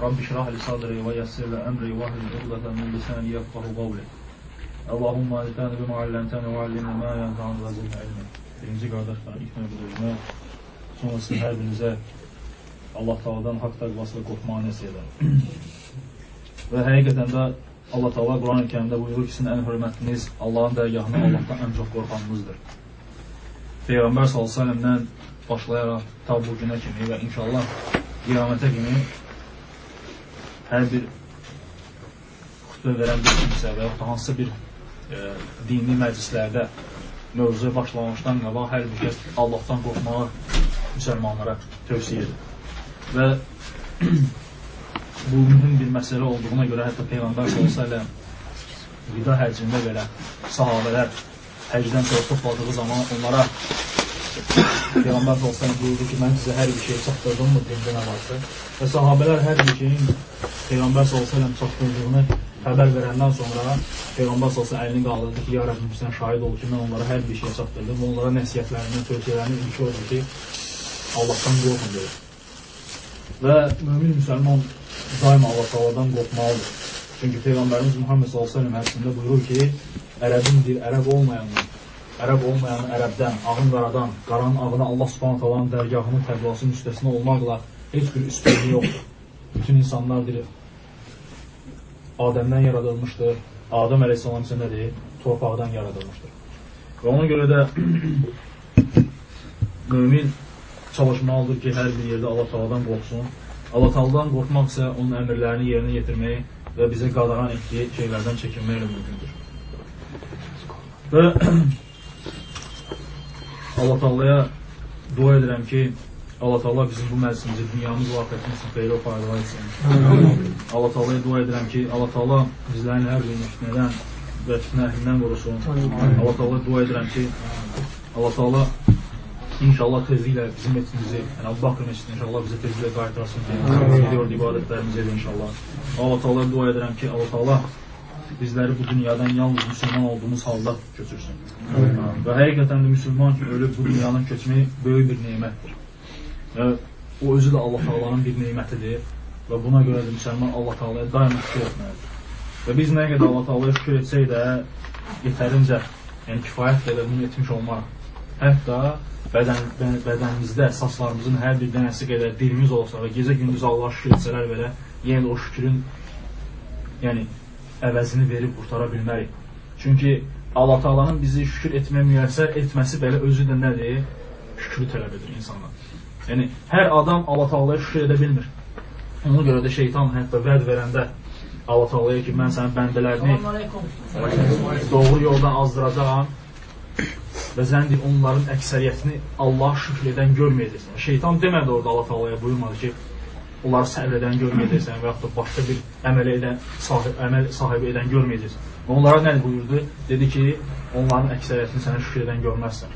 Və yəssir li əmri və hlul uqdatan min lisani yafqahu qawli. Allahumma ətəni bima allamtani və allimni ma yanfa'uni və zidni ilmi. Birinci qardaşlar, ilk növbədə özümə, sonra sizin hər birinizə Allah Taala'dan haqq təqvasıyla qorxmağı nəsib edən. və həqiqətən də Allah Taala Quran-ı Kərimdə buyurur ki, sizin ən hörmətliniz Allahın dərgahına Allahdan ən çox qorxanınızdır. Peyğəmbər s.ə.v-dən başlayaraq ta bu günə kimi və inşallah qiyamətə kimi hər bir xütbə verən bir kimsə və yaxud da hansısa bir e, dini məclislərdə mövzuya başlamışdan qabaq hər bir kəs Allahdan qorxmağı müsəlmanlara tövsiyə edir. Və bu mühüm bir məsələ olduğuna görə hətta Peyğəmbər s.ə.v vida həccində belə sahabələr həcdən sonra topladığı zaman onlara Peyğəmbər s.ə.v buyurdu ki, mən sizə hər bir şey çatdırdım mı dində nə varsa və sahabələr hər bir şeyin Peyğəmbər s.ə.v çatdırdığını xəbər verəndən sonra Peyğəmbər s.ə.v əlini qaldırdı ki, ya Rəbbim sən şahid ol ki, mən onlara hər bir şey çatdırdım onlara nəsiyyətlərindən, tövsiyələrini ilki oldu ki, Allahdan qorxun deyir. Və mümin müsəlman daima Allah Taala'dan qorxmalıdır. Çünki Peyğəmbərimiz Muhammed sallallahu əleyhi və səlləm hədisində buyurur ki, ərəbin dil ərəb olmayanlar, ərəb olmayan ərəbdən, ağın qaradan, qaranın ağına Allah Subhanahu taalanın dərgahının təqvasının üstəsində olmaqla heç bir üstünlüyü yoxdur. Bütün insanlar dili Adəmdən yaradılmışdır. Adəm əleyhissalam isə nədir? Torpaqdan yaradılmışdır. Və ona görə də mümin çalışmalıdır ki, hər bir yerdə Allah Taala'dan qorxsun. Allah Taala'dan qorxmaq isə onun əmrlərini yerinə yetirmək və bizə qadağan etdiyi şeylərdən çəkinməklə mümkündür. Və Allah Taala'ya dua edirəm ki, Allah Taala bizim bu məclisimizi, dünyamız və axirətimiz xeyirə faydalı etsin. Allah Taala'ya dua edirəm ki, Allah Taala bizlərin hər birini fitnədən və fitnə əhlindən qorusun. Allah Taala'ya dua edirəm ki, Allah Taala İnşallah tezliklə bizim etimizi, yəni Abu Bakr məscidini inşallah bizə tezliklə qaytarsın ki, gidiyor ibadətlərimizi inşallah. Allah Taala dua edirəm ki, Allah Taala bizləri bu dünyadan yalnız müsəlman olduğumuz halda köçürsün. Və həqiqətən də müsəlman ki, ölüb bu dünyadan köçmək böyük bir nemətdir. Və o özü də Allah Taala'nın bir nemətidir və buna görə də müsəlman Allah Taala'ya daima şükür etməlidir. Və biz nə qədər Allah Taala'ya şükür etsək də yetərincə, yəni kifayət qədər bunu etmiş olmarıq. Hətta bədən, bədənimizdə saçlarımızın hər bir dənəsi qədər dilimiz olsa və gecə gündüz Allah şükür etsələr belə, yenə də o şükürün yəni əvəzini verib qurtara bilmərik. Çünki Allah Taala'nın bizi şükür etməyə müyəssər etməsi belə özü də nədir? Şükrü tələb edir insandan. Yəni hər adam Allah Taala'ya şükür edə bilmir. Ona görə də şeytan hətta vəd verəndə Allah Taala'ya ki, mən sənin bəndələrini doğru yoldan azdıracağam və zənn onların əksəriyyətini Allah şükr edən görməyəcəksən. Şeytan demədi orada Allah Taala'ya buyurmadı ki, onları səbr edən görməyəcəksən və yaxud da başqa bir əməl edən sahib, əməl sahibi edən görməyəcəksən. Onlara nə buyurdu? Dedi ki, onların əksəriyyətini sənə şükür edən görməzsən.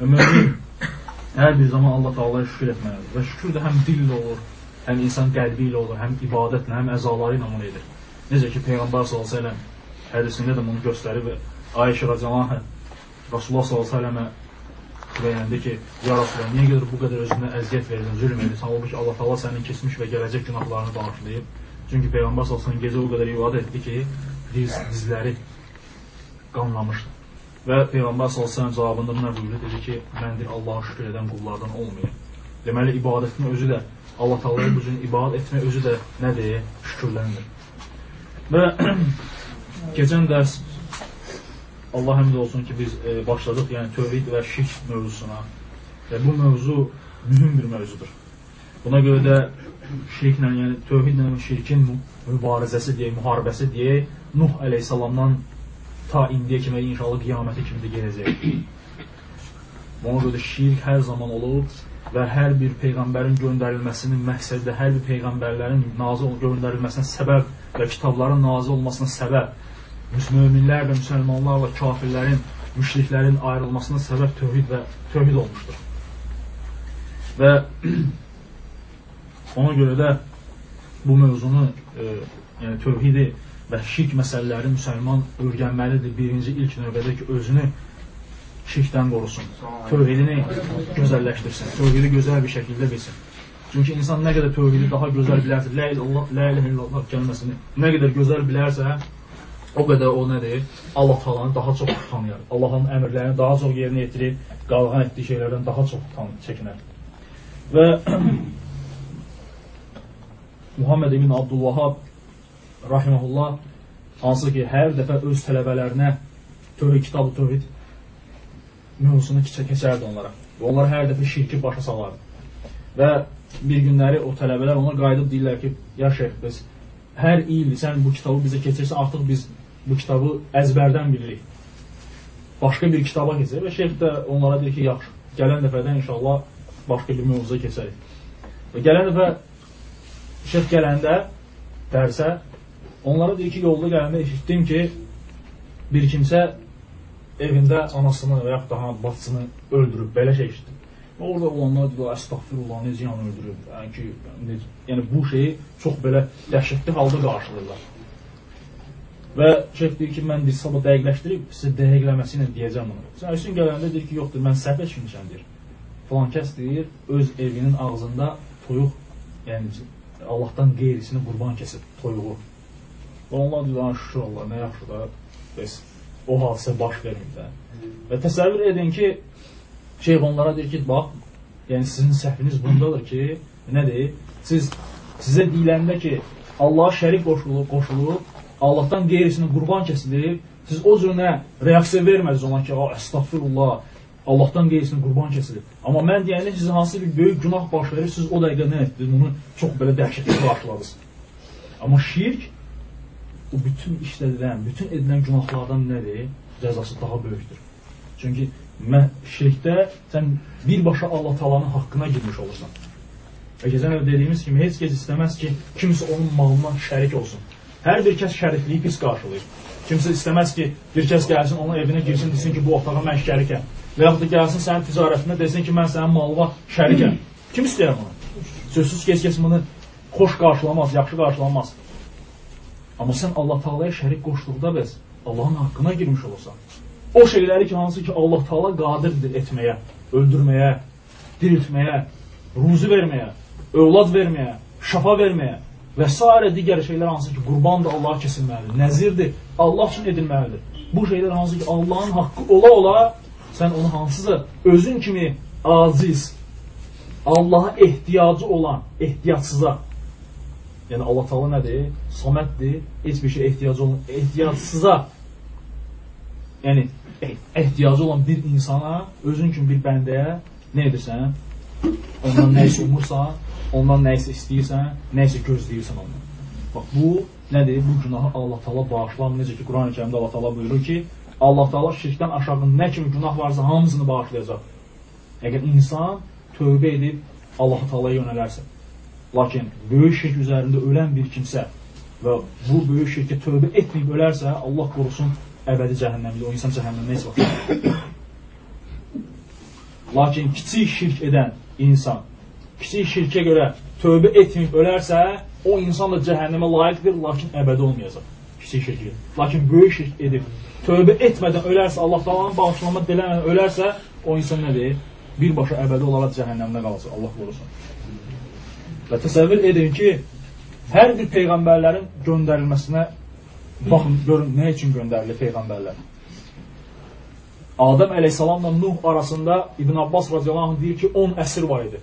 Və mümin hər bir zaman Allah Taala'ya şükür etməlidir. Və şükür də həm dillə olur, həm insan qəlbi ilə olur, həm ibadətlə, həm əzaları ilə bunu edir. Necə ki Peyğəmbər sallallahu əleyhi və səlləm hədisində də bunu göstərib Ayşə radhiyallahu anha Rasulullah s.ə.və deyəndə ki, ya Rasulullah, niyə görə bu qədər özünə əziyyət verdin, zülm edin? Halbuki Allah Allah sənin keçmiş və gələcək günahlarını bağışlayıb. Çünki Peyğəmbər s.ə.v gecə o qədər ibadə etdi ki, diz, dizləri qanlamışdı. Və Peyğəmbər s.ə.v cavabında buna buyurdu, dedi ki, məndir Allaha şükür edən qullardan olmayın. Deməli, ibadətin özü də, Allah Taala'ya bu cür ibadət etmək özü də nədir? Şükürləndir. Və keçən dərs Allah həmd olsun ki, biz e, başladıq yəni tövhid və şirk mövzusuna. Və bu mövzu mühüm bir mövzudur. Buna görə də şirklə, yəni tövhidlə və şirkin mübarizəsi deyək, müharibəsi deyək, Nuh əleyhissalamdan ta indiyə kimi inşallah qiyamətə kimi də gedəcək. Buna görə də şirk hər zaman olub və hər bir peyğəmbərin göndərilməsinin məqsədi, hər bir peyğəmbərlərin nazil göndərilməsinə səbəb və kitabların nazil olmasına səbəb müminlər və müsəlmanlarla kafirlərin, müşriklərin ayrılmasına səbəb tövhid və tövhid olmuşdur. Və ona görə də bu mövzunu, e, yəni tövhidi və şirk məsələləri müsəlman öyrənməlidir. Birinci ilk növbədə ki, özünü şirkdən qorusun. Tövhidini gözəlləşdirsin. Tövhidi gözəl bir şəkildə bilsin. Çünki insan nə qədər tövhidi daha gözəl bilərsə, la ilahe illallah kəlməsini nə qədər gözəl bilərsə, o qədər o nədir? Allah Taala'nı daha çox tanıyar. Allahın əmrlərini daha çox yerinə yetirir, qadağan etdiyi şeylərdən daha çox tan çəkinər. Və Muhammed ibn Abdulvahab rahimehullah hansı ki, hər dəfə öz tələbələrinə tövhid kitabı tövhid mövzusunu keçərdi onlara. Və onlar hər dəfə şirki başa salardı. Və bir günləri o tələbələr ona qayıdıb deyirlər ki, ya şeyx, biz hər il sən bu kitabı bizə keçirsən, artıq biz bu kitabı əzbərdən bilirik. Başqa bir kitaba keçir və şeyx də onlara deyir ki, yaxşı, gələn dəfədən inşallah başqa bir mövzuya keçərik. Və gələn dəfə şeyx gələndə dərsə, onlara deyir ki, yolda gələndə eşitdim ki, bir kimsə evində anasını və yaxud da bacısını öldürüb, belə şey eşitdim. Orada olanlar deyirlər, əstəğfirullah, necə yan öldürüb. Yəni ki, yəni bu şeyi çox belə dəhşətli halda qarşılayırlar. Və şeyx deyir ki, mən deyir, sabah dəqiqləşdirib sizə dəqiqləməsi ilə deyəcəm bunu. Sən üstün gələndə deyir ki, yoxdur, mən səhv etmişəm deyir. Falan kəs deyir, öz evinin ağzında toyuq, yəni Allahdan qeyrisini qurban kesib toyuğu. Və onlar deyir, şükür Allah, nə yaxşı da, bəs o hadisə baş vermir də. Və təsəvvür edin ki, Şeyh onlara deyir ki, bax, yəni sizin səhviniz bundadır ki, nədir? Siz sizə deyiləndə ki, Allah şərik qoşulub, qoşulub, Allahdan qeyrisini qurban kesilir, siz o cürünə reaksiya vermədiniz ona ki, əstəğfirullah, Allahdan qeyrisini qurban kesilir. Amma mən deyəndə sizin hansı bir böyük günah baş verir, siz o dəqiqə nə etdiniz? Bunu çox belə dəhşətli qarşıladınız. Amma şirk o bütün işlədilən, bütün edilən günahlardan nədir? Cəzası daha böyükdür. Çünki şirkdə sən birbaşa Allah talanın haqqına girmiş olursan. Və keçən əvvəl dediyimiz kimi, heç kəs istəməz ki, kimsə onun malına şərik olsun. Hər bir kəs şərikliyi pis qarşılayır. Kimsə istəməz ki, bir kəs gəlsin, onun evinə girsin, desin ki, bu otağa mən şərikəm. Və yaxud da gəlsin sənin ticarətində desin ki, mən sənin malına şərikəm. Kim istəyər bunu? Sözsüz kəs bunu xoş qarşılamaz, yaxşı qarşılamaz. Amma sən Allah Taala'ya şərik qoşduqda bəs Allahın haqqına girmiş olursan. O şeyləri ki, hansı ki Allah Taala qadirdir etməyə, öldürməyə, diriltməyə, ruzi verməyə, övlad verməyə, şəfa verməyə və s. digər şeylər hansı ki, qurbandır Allaha kesilməlidir, nəzirdir, Allah üçün edilməlidir. Bu şeylər hansı ki, Allahın haqqı ola-ola sən onu hansısa özün kimi aziz, Allaha ehtiyacı olan, ehtiyacsıza Yəni Allah Taala nədir? Saməddir, heç bir şey ehtiyacı olan, ehtiyacsıza yəni ehtiyacı olan bir insana, özün kimi bir bəndəyə nə edirsən? Ondan nə isə umursan, ondan nə isə istəyirsən, nə isə gözləyirsən ondan. Bax bu nədir? Bu günahı Allah Taala bağışlamır. Necə ki Quran-ı Kərimdə Allah Taala buyurur ki, Allah Taala şirkdən aşağı nə kimi günah varsa hamısını bağışlayacaq. Əgər insan tövbə edib Allah Taalaya yönələrsə. Lakin böyük şirk üzərində ölən bir kimsə və bu böyük şirkə tövbə etməyib ölərsə, Allah qorusun, əbədi cəhənnəmdə, o insan cəhənnəmdə heç vaxt. Lakin kiçik şirk edən insan, kiçik şirkə görə tövbə etməyib ölərsə, o insan da cəhənnəmə layiqdir, lakin əbədi olmayacaq. Kiçik şirk. Lakin böyük şirk edib tövbə etmədən ölərsə, Allah Taala'nın bağışlanma diləmədən ölərsə, o insan nədir? Birbaşa əbədi olaraq cəhənnəmdə qalacaq. Allah qorusun. Və təsəvvür edin ki, hər bir peyğəmbərlərin göndərilməsinə Baxın, görün nə üçün göndərilir peyğəmbərlər. Adəm əleyhissalamla Nuh arasında İbn Abbas radiyallahu anh deyir ki, 10 əsr var idi.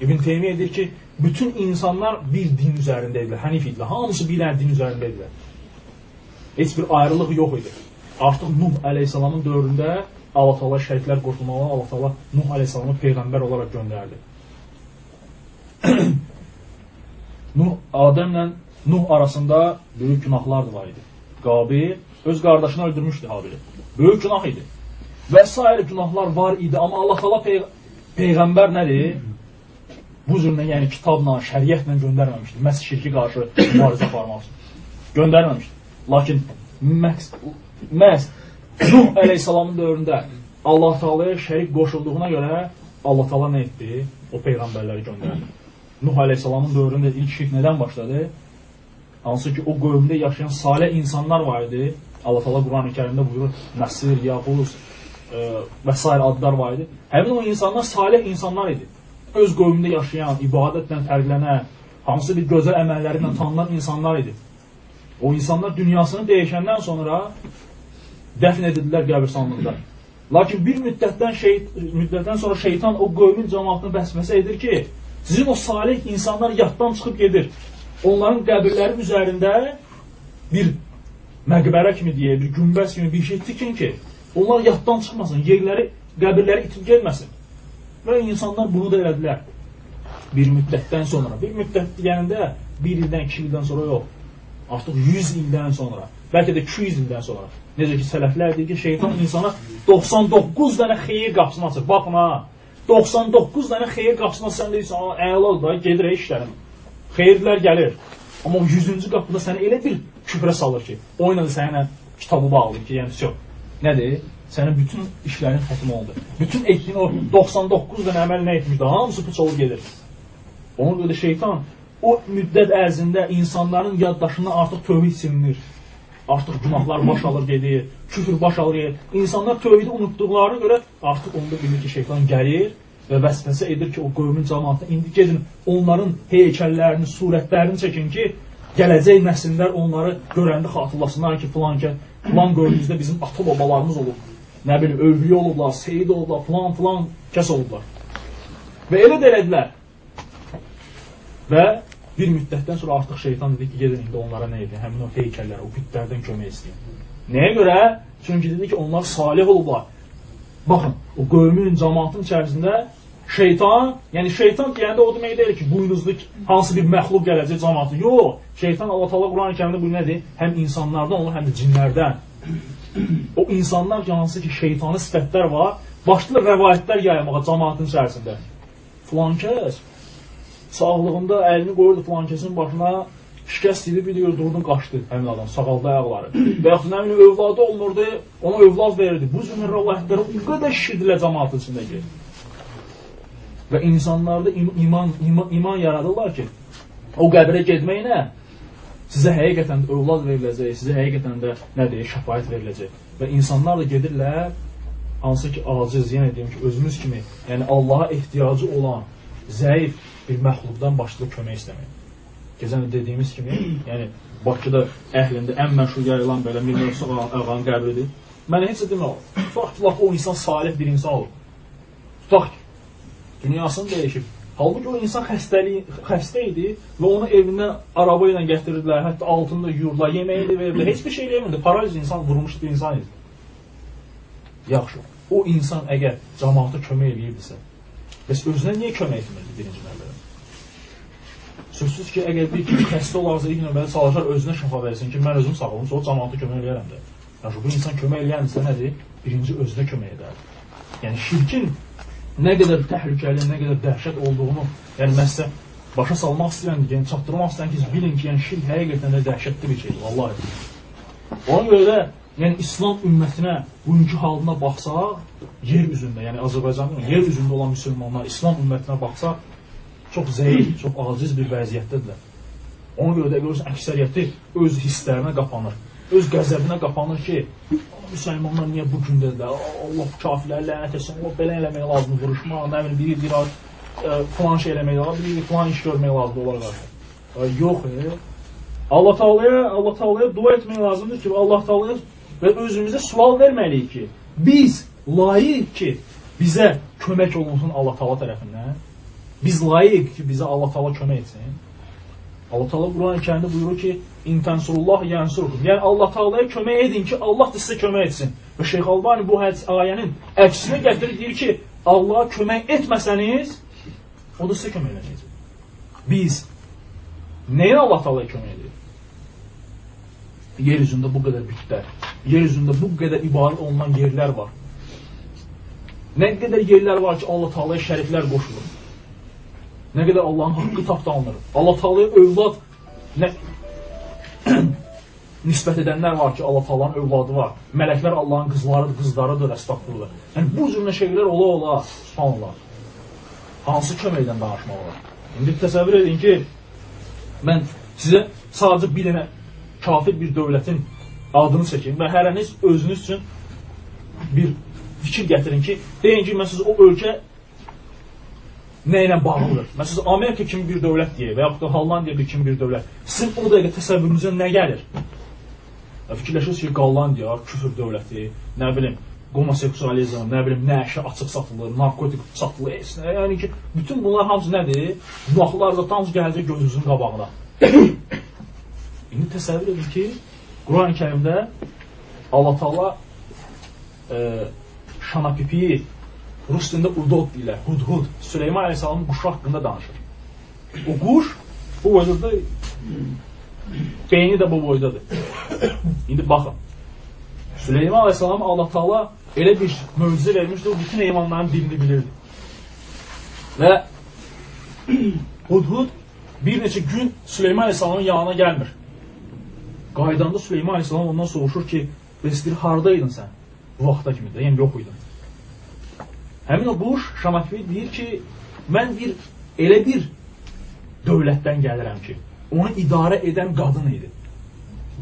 İbn Teymiyyə deyir ki, bütün insanlar bir din üzərində idilər, hənif idilər. Hamısı bir din üzərində idilər. Heç bir ayrılıq yox idi. Artıq Nuh əleyhissalamın dövründə Allah Taala şəriklər qoşulmalı, Allah Taala Nuh əleyhissalamı peyğəmbər olaraq göndərdi. Nuh Adəmlə Nuh arasında böyük günahlar da var idi. Qabil öz qardaşını öldürmüşdü Habili. Böyük günah idi. Və s. günahlar var idi. Amma Allah Allah pey Peyğəmbər nədir? Bu cürlə, yəni kitabla, şəriətlə göndərməmişdi. Məhz şirki qarşı mübarizə aparmaq üçün. Göndərməmişdi. Lakin məhz, məhz Nuh əleyhissalamın dövründə Allah Taala'ya şərik qoşulduğuna görə Allah Taala nə etdi? O peyğəmbərləri göndərdi. Nuh əleyhissalamın dövründə ilk şirk nədən başladı? hansı ki o qövmdə yaşayan salih insanlar var idi. Allah Taala Quran-ı Kərimdə buyurur, Nəsir, Yağuz e, və s. adlar var idi. Həmin o insanlar salih insanlar idi. Öz qövmündə yaşayan, ibadətlə fərqlənən, hansı bir gözəl əməlləri ilə tanınan insanlar idi. O insanlar dünyasını dəyişəndən sonra dəfn edildilər qəbirstanlıqda. Lakin bir müddətdən şey müddətdən sonra şeytan o qövmin cəmaatını vəsvəsə edir ki, sizin o salih insanlar yaddan çıxıb gedir. Onların qəbirləri üzərində bir məqbərə kimi deyə, bir günbəz kimi bir şey tikin ki, onlar yaddan çıxmasın, yerləri, qəbirləri itib gelməsin. Və insanlar bunu da elədilər. Bir müddətdən sonra, bir müddət deyəndə bir ildən, iki ildən sonra yox, artıq 100 ildən sonra, bəlkə də 200 ildən sonra. Necə ki, sələflər deyir ki, şeytan insana 99 dənə xeyir qapısını açır. Baxın ha, 99 dənə xeyir qapısını sən deyirsən, əla da gedir işlərim. Xeyirlər gəlir. Amma o 100-cü qapıda səni elə bir küfrə salır ki, o ilə səninlə kitabı bağlayır ki, yəni çox. Nədir? Sənin bütün işlərin xətim oldu. Bütün etdiyin o 99 dənə əməl nə etmişdi? Hamısı puç olub gedir. Ona görə də şeytan o müddət ərzində insanların yaddaşından artıq tövhid silinir artıq günahlar baş alır gedir, küfür baş alır gedir. İnsanlar tövhidi unutduqlarına görə artıq onda bilir ki, şeytan gəlir və vəsvəsə edir ki, o qövmin cəmaatına indi gedin onların heykəllərini, surətlərini çəkin ki, gələcək nəsillər onları görəndə xatırlasınlar ki, filan filan qövmümüzdə bizim ata babalarımız olub. Nə bilim, övliyə olublar, seyid olublar, filan filan kəs olublar. Və elə də elədilər. Və Bir müddətdən sonra artıq şeytan dedi ki, gedin indi onlara nə edin? Həmin o heykəllərə, o bütlərdən kömək istəyin. Nəyə görə? Çünki dedi ki, onlar salih olublar. Baxın, o qövmün, cəmaatın içərisində şeytan, yəni şeytan deyəndə o demək deyil ki, buynuzlu hansı bir məxluq gələcək cəmaatı. Yox, şeytan Allah Taala Quran-ı Kərimdə bu nədir? Həm insanlardan olur, həm də cinlərdən. O insanlar ki, hansı ki, şeytanı sifətlər var, başlayır rəvayətlər yaymağa cəmaatın içərisində. Filan kəs sağlığında əlini qoyurdu filan kəsin başına, şikəst idi, bir deyir, durdu, qaçdı həmin adam, sağaldı ayaqları. Və yaxud nə bilim, övladı olmurdu, ona övlad verirdi. Bu cür rəvayətləri o qədər şişirdilər cəmaatın içindəki. Və insanlarda iman, iman, iman yaradırlar ki, o qəbrə getməklə sizə həqiqətən də övlad veriləcək, sizə həqiqətən də nə deyir, şəfayət veriləcək. Və insanlar da gedirlər, hansı ki, aciz, yenə deyim ki, özümüz kimi, yəni Allaha ehtiyacı olan, zəif, bir məxluqdan başlayıb kömək istəmək. Gecən dediyimiz kimi, yəni Bakıda əhlində ən məşhur yayılan belə Mir Növsaq ağanın qəbridir. Mənə heç demək, tutaq ki, o insan salih bir insan olur. Tutaq ki, dünyasını dəyişib. Halbuki o insan xəstəli, xəstə idi və onu evindən araba ilə gətirdilər, hətta altında yurdular, yeməyi də verdilər, heç bir şey eləmirdi. Paraliz insan, vurmuş bir insan idi. Yaxşı, o insan əgər cəmaata kömək eləyirdisə, bəs özünə niyə kömək etmirdi birinci növbədə? Sözsüz ki, əgər bir kişi xəstə olarsa, ilk növbədə çalışar özünə şəfa versin ki, mən özüm sağolum, sonra cəmaata kömək eləyərəm də. Yəni, bu insan kömək eləyənsə nədir? Birinci özünə kömək edər. Yəni, şirkin nə qədər təhlükəli, nə qədər dəhşət olduğunu, yəni mən sizə başa salmaq istəyirəm, yəni çatdırmaq istəyirəm ki, bilin ki, yəni şirk həqiqətən də dəhşətli bir şeydir, vallahi. Ona görə də yəni İslam ümmətinə bugünkü halına baxsaq, yer üzündə, yəni Azərbaycanın yer üzündə olan müsəlmanlar İslam ümmətinə baxsaq, çox zəif, çox aciz bir vəziyyətdədirlər. Ona görə də görürsən, əksəriyyəti öz hisslərinə qapanır, öz qəzəbinə qapanır ki, müsəlmanlar niyə bu gündədirlər, Allah kafirlər lənət etsin, Allah belə eləmək lazımdır, vuruşmaq, nə bilim, biri bir ay e, falan şey eləmək lazımdır, biri falan iş görmək lazımdır onlara qarşı. Yox, e. Allah Taala'ya, Allah Taala'ya dua etmək lazımdır ki, Allah Taala'ya və özümüzə sual verməliyik ki, biz layiq ki, bizə kömək olunsun Allah Taala tərəfindən. Biz layiq ki, bizə Allah Taala kömək etsin. Allah Taala Quran-ı Kərimdə buyurur ki, "İntansurullah yansurkum." Yəni Allah Taalaya kömək edin ki, Allah da sizə kömək etsin. Və Şeyx Albani bu ayənin əksinə gətirir deyir ki, Allaha kömək etməsəniz, o da sizə kömək edəcək. Biz nəyə Allah Taalaya kömək edir? Yer üzündə bu qədər bütlər, yer üzündə bu qədər ibarət olunan yerlər var. Nə qədər yerlər var ki, Allah Taalaya şəriklər qoşulur. Nə qədər Allahın haqqı tapdanılır. Allah Taala'ya övlad nə nisbət edənlər var ki, Allah Taala'nın övladı var. Mələklər Allahın qızlarıdır, qızlarıdır, əstəğfurullah. Yəni bu cür şeylər ola ola, subhanallah. Hansı köməkdən danışmaq olar? İndi təsəvvür edin ki, mən sizə sadəcə bir dənə kafir bir dövlətin adını çəkin və hərəniz özünüz üçün bir fikir gətirin ki, deyin ki, mən siz o ölkə nə ilə bağlıdır? Məsələn, Amerika kimi bir dövlət deyək və yaxud da Hollandiya kimi bir dövlət. Sizin o dəqiqə təsəvvürünüzə nə gəlir? Fikirləşirsiniz ki, Hollandiya küfr dövləti, nə bilim, homoseksualizm, nə bilim, nəşə açıq satılır, narkotik satılır, heç nə. Yəni ki, bütün bunlar hamısı nədir? Günahlar da hamısı gələcək gözünüzün qabağına. İndi təsəvvür edin ki, Quran-ı Kərimdə Allah Taala e, Şanapipi rus dilində udod deyirlər, hudhud. Süleyman Əleyhisselamın quşu haqqında danışır. O quş bu boydadır, beyni də bu boydadır. İndi baxın. Süleyman Əleyhisselam Allah Taala elə bir möcüzə vermişdi, o bütün heyvanların dilini bilirdi. Və hudhud bir neçə gün Süleyman Əleyhisselamın yanına gəlmir. Qaydanda Süleyman Aleyhisselam ondan soruşur ki, bəs deyir, haradaydın sən? Bu vaxta kimi də, yəni yox idin. Həmin o quş Şamafi deyir ki, mən bir elə bir dövlətdən gəlirəm ki, onu idarə edən qadın idi.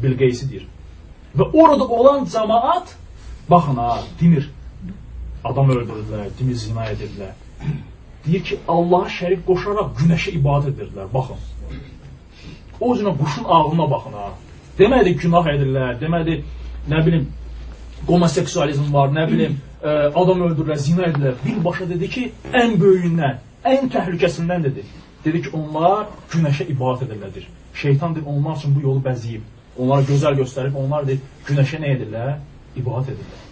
Bilqeysi deyir. Və orada olan cəmaat, baxın ha, dinir. Adam öldürdülər, dinir zina edirdilər. Deyir ki, Allaha şərik qoşaraq günəşə ibadət edirdilər, baxın. O üzünə quşun ağlına baxın ha. Demədi günah edirlər, demədi nə bilim homoseksualizm var, nə bilim ə, adam öldürürlər, zina edirlər. Birbaşa dedi ki, ən böyüyündən, ən təhlükəsindən dedi. Dedi ki, onlar günəşə ibadət edirlər. Şeytan deyir, onlar üçün bu yolu bəzəyib. Onlara gözəl göstərib, onlar deyir, günəşə nə edirlər? İbadət edirlər.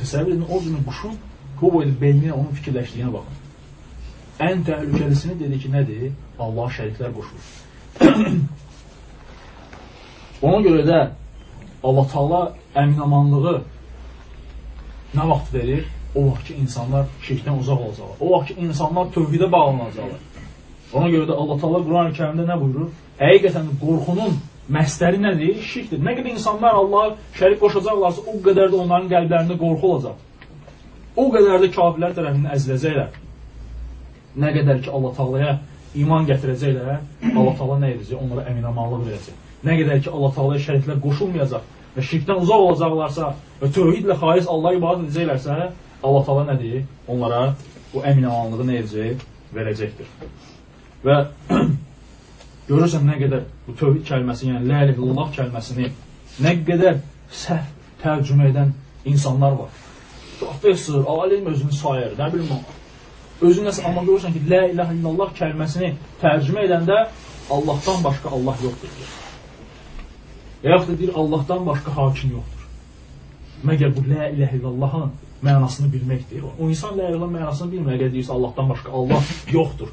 Təsəvvür edin, o günün quşun bu boyda beyninə onun fikirləşdiyinə baxın. Ən təhlükəlisini dedi ki, nədir? Allah şəriklər qoşulur. Ona görə də Allah Taala əminamanlığı nə vaxt verir? O vaxt ki, insanlar şirkdən uzaq olacaqlar. O vaxt ki, insanlar tövhidə bağlanacaqlar. Ona görə də Allah Taala Quran-ı Kərimdə nə buyurur? Həqiqətən qorxunun məstəri nədir? Şirkdir. Nə qədər insanlar Allah şərik qoşacaqlarsa, o qədər də onların qəlblərində qorxu olacaq. O qədər də kafirlər tərəfindən əziləcəklər. Nə qədər ki, Allah Taalaya iman gətirəcəklər, Allah Taala nə edəcək? Onlara əminamanlıq verəcək. Nə qədər ki, Allah Taalaya şəriklər qoşulmayacaq və şirkdən uzaq olacaqlarsa və tövhidlə xalis Allah'a ibadət edəcəklərsə, Allah Taala nə deyir? Onlara bu əminamanlığı nə edəcək? Verəcəkdir. Və görürsən nə qədər bu tövhid kəlməsi, yəni la ilahe illallah kəlməsini nə qədər səhv tərcümə edən insanlar var. Professor, alim özünü sayır, nə bilim o. Özün nəsə amma görürsən ki, la ilahe illallah kəlməsini tərcümə edəndə Allahdan başqa Allah yoxdur. Və yaxud da deyir, Allahdan başqa hakim yoxdur. Məgər bu lə ilə illallahın mənasını bilməkdir. O insan lə ilə mənasını bilmir, əgər deyirsə Allahdan başqa Allah yoxdur.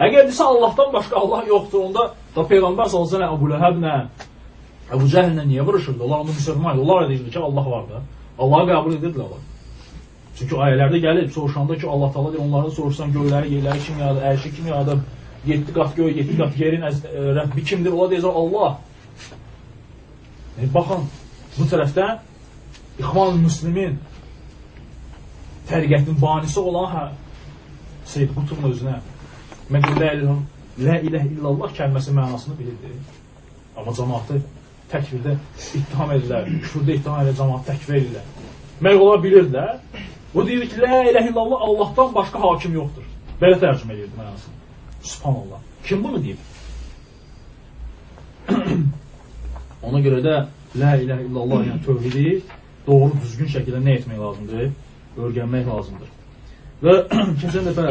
Əgər deyirsə Allahdan başqa Allah yoxdur, onda da Peyğəmbər əleyhi Əbu Ləhəblə, Əbu Cəhillə niyə vuruşurdu? Onlar onu müsəlman idi. Onlar deyirdi ki, Allah var da. Allahı qəbul edirdilər onlar. Çünki ayələrdə gəlib soruşanda ki, Allah Taala deyir, onların soruşsan göyləri, yerləri kim yaradı, ərşi kim yaradı, 7 qat göy, 7 qat yerin ə, e, Rəbbi kimdir? Ola deyəcək Allah. Yəni, baxın, bu tərəfdən İxvan Müslimin təriqətinin banisi olan hə, Seyyid Qutubun özünə məqələ Lə iləh illallah kəlməsi mənasını bilirdi. Amma cəmaatı təkvirdə ittiham edirlər, küfürdə ittiham edirlər, cəmaat təkvir edirlər. Məqələ bilirdilər. O deyir ki, Lə iləh illallah Allahdan başqa hakim yoxdur. Belə tərcümə edirdi mənasını. Subhanallah. Kim bunu deyib? Ona görə də La ilahe illallah yəni tövhidi doğru düzgün şəkildə nə etmək lazımdır? Öyrənmək lazımdır. Və keçən dəfə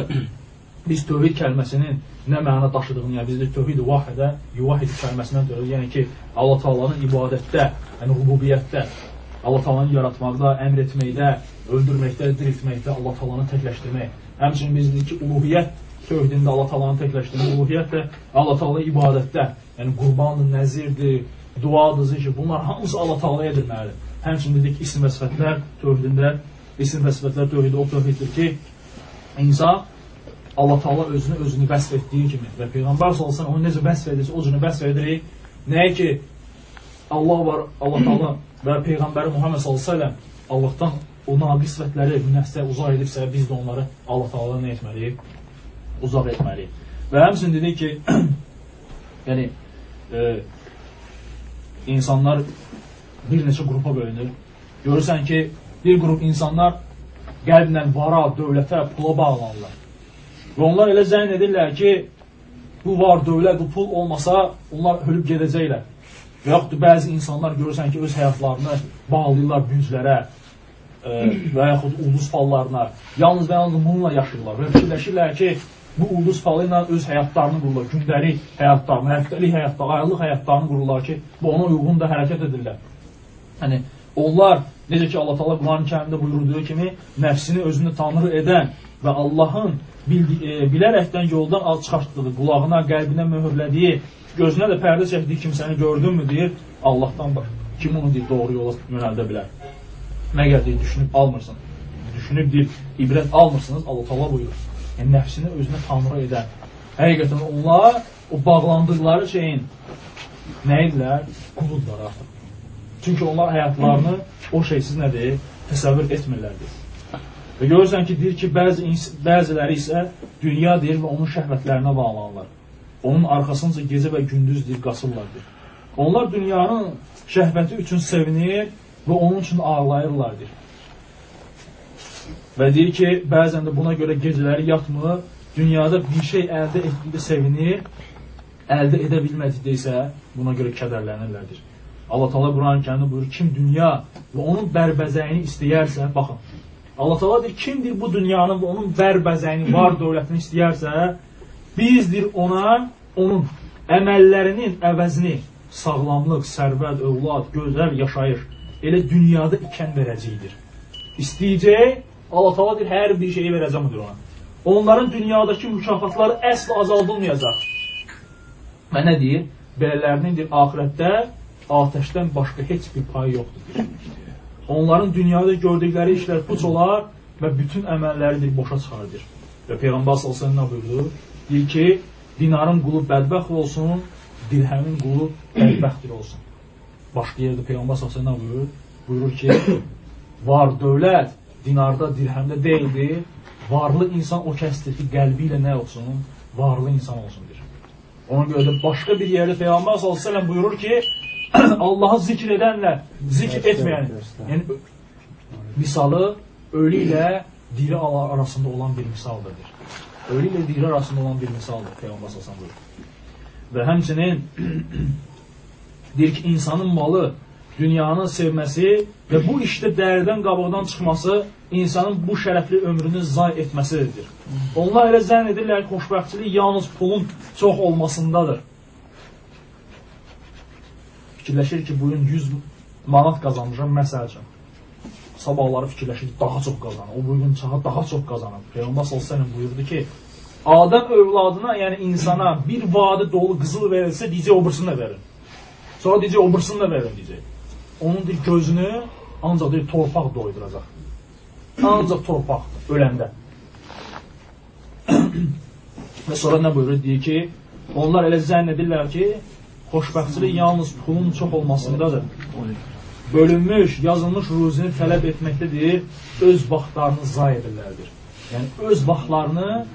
biz tövhid kəlməsinin nə məna daşıdığını, yəni bizdə tövhid vahidə, yuvahid kəlməsindən dönür. Yəni ki, Allah Taala'nın ibadətdə, yəni rububiyyətdə, Allah Taala'nı yaratmaqda, əmr etməkdə, öldürməkdə, diriltməkdə, Allah Taala'nı təkləşdirmək. Həmçinin bizdə ki, uluhiyyət tövhidində Allah Taala'nı təkləşdirmək, uluhiyyətlə Allah Taala ibadətdə, yəni qurbandır, nəzirdir, duadır, zikr, bunlar hamısı Allah Taala'ya edilməlidir. Həmçinin dedik isim və sifətlər tövhidində, isim və sifətlər tövhidi o tövhiddir ki, insan Allah Taala özünü özünü vəsf etdiyi kimi və peyğəmbər sallallahu onu necə vəsf edirsə, o cürə vəsf edirik. Nəyə ki Allah var, Allah Taala və peyğəmbəri Muhammed sallallahu Allahdan o naqis sifətləri, günəhsə uzaq edibsə, biz də onları Allah Taala nə etməliyik? uzaq etməliyik. Və həmçinin dedik ki, yəni e, insanlar bir neçə qrupa bölünür. Görürsən ki, bir qrup insanlar qəlblə vara, dövlətə, pula bağlanırlar. Və onlar elə zənn edirlər ki, bu var dövlət, bu pul olmasa, onlar ölüb gedəcəklər. Və yaxud bəzi insanlar görürsən ki, öz həyatlarını bağlayırlar bünclərə e, və yaxud ulduz fallarına. Yalnız və yalnız bununla yaşayırlar və fikirləşirlər ki, bu ulduz falı ilə öz həyatlarını qururlar, gündəlik həyatlarını, həftəlik həyatlarını, aylıq həyatlarını qururlar ki, bu ona uyğun da hərəkət edirlər. Yəni, onlar, necə ki, Allah Taala Quran-ı Kərimdə buyurduğu kimi, nəfsini özünü tanrı edən və Allahın bildi, e, bilərəkdən yoldan al çıxartdığı, qulağına, qəlbinə möhürlədiyi gözünə də pərdə çəkdiyi kimsəni gördünmü deyir, Allahdan bax. Kim onu deyir, doğru yola yönəldə bilər. Məgər deyir, düşünüb almırsan. Düşünüb deyir, ibrət almırsınız, Allah tala buyurur. Yəni, nəfsini özünə tanrı edən. Həqiqətən onlar o bağlandıqları şeyin nə idilər? Quludlar artıq. Çünki onlar həyatlarını o şeysiz nədir? Təsəvvür etmirlərdir. Və görürsən ki, deyir ki, bəzi, bəziləri isə dünya deyir və onun şəhvətlərinə bağlanırlar. Onun arxasınca gecə və gündüz deyir, qasırlardır. Onlar dünyanın şəhvəti üçün sevinir və onun üçün ağlayırlardır. Və deyir ki, bəzən də buna görə gecələri yatmır, dünyada bir şey əldə etdikdə sevinir, əldə edə bilmədikdə isə buna görə kədərlənirlərdir. Allah Taala Quran-ı Kərimdə buyurur, kim dünya və onun bərbəzəyini istəyərsə, baxın. Allah Taala deyir, kimdir bu dünyanın və onun bərbəzəyini, var dövlətini istəyərsə, bizdir ona onun əməllərinin əvəzini sağlamlıq, sərvət, övlad, gözəl yaşayış elə dünyada ikən verəcəkdir. İstəyəcək, Allah Taala deyir, hər bir şeyi verəcəmdir ona. Onların dünyadakı mükafatları əsl azaldılmayacaq. Və nə deyir? Belələrinin deyir, axirətdə atəşdən başqa heç bir pay yoxdur. Onların dünyada gördükləri işlər puç olar və bütün əməlləridir boşa çıxardır. Və Peyğəmbər sallallahu əleyhi buyurdu: Deyir ki, dinarın qulu bədbəxt olsun, dirhəmin qulu bədbəxtdir olsun. Başqa yerdə Peyğəmbər s.ə.v buyurur, buyurur ki, var dövlət dinarda, dirhəmdə deyildir, varlı insan o kəsdir ki, qəlbi ilə nə olsun? Varlı insan olsun, deyir. Ona görə də başqa bir yerdə Peyğəmbər s.ə.v buyurur ki, Allahı zikr edənlə zikr etməyən, yəni misalı ölü ilə diri arasında olan bir misaldır. Ölü ilə diri arasında olan bir misaldır Peyğəmbər sallallahu buyurur. Və həmçinin deyir ki, insanın malı, dünyanın sevməsi və bu işdə dərdən qabıqdan çıxması insanın bu şərəfli ömrünü zay etməsidir. Onlar elə zənn edirlər ki, xoşbəxtçilik yalnız pulun çox olmasındadır. Fikirləşir ki, bugün 100 manat qazanmışam, məsəl üçün sabahları fikirləşir ki, daha çox qazanır. O bugün çaha daha çox qazanır. Peyğəmbər sallallahu buyurdu ki, Adəm övladına, yəni insana bir vadi dolu qızıl verilsə, deyəcək o birisini də verin. Sonra deyəcək o birisini də verin deyəcək. Onun deyir, gözünü ancaq deyir, torpaq doyduracaq. Ancaq torpaq öləndə. Və sonra nə buyurur? Deyir ki, onlar elə zənn edirlər ki, xoşbəxtçilik yalnız pulun çox olmasındadır bölünmüş, yazılmış ruzini tələb etməkdədir, öz vaxtlarını zay edirlərdir. Yəni, öz vaxtlarını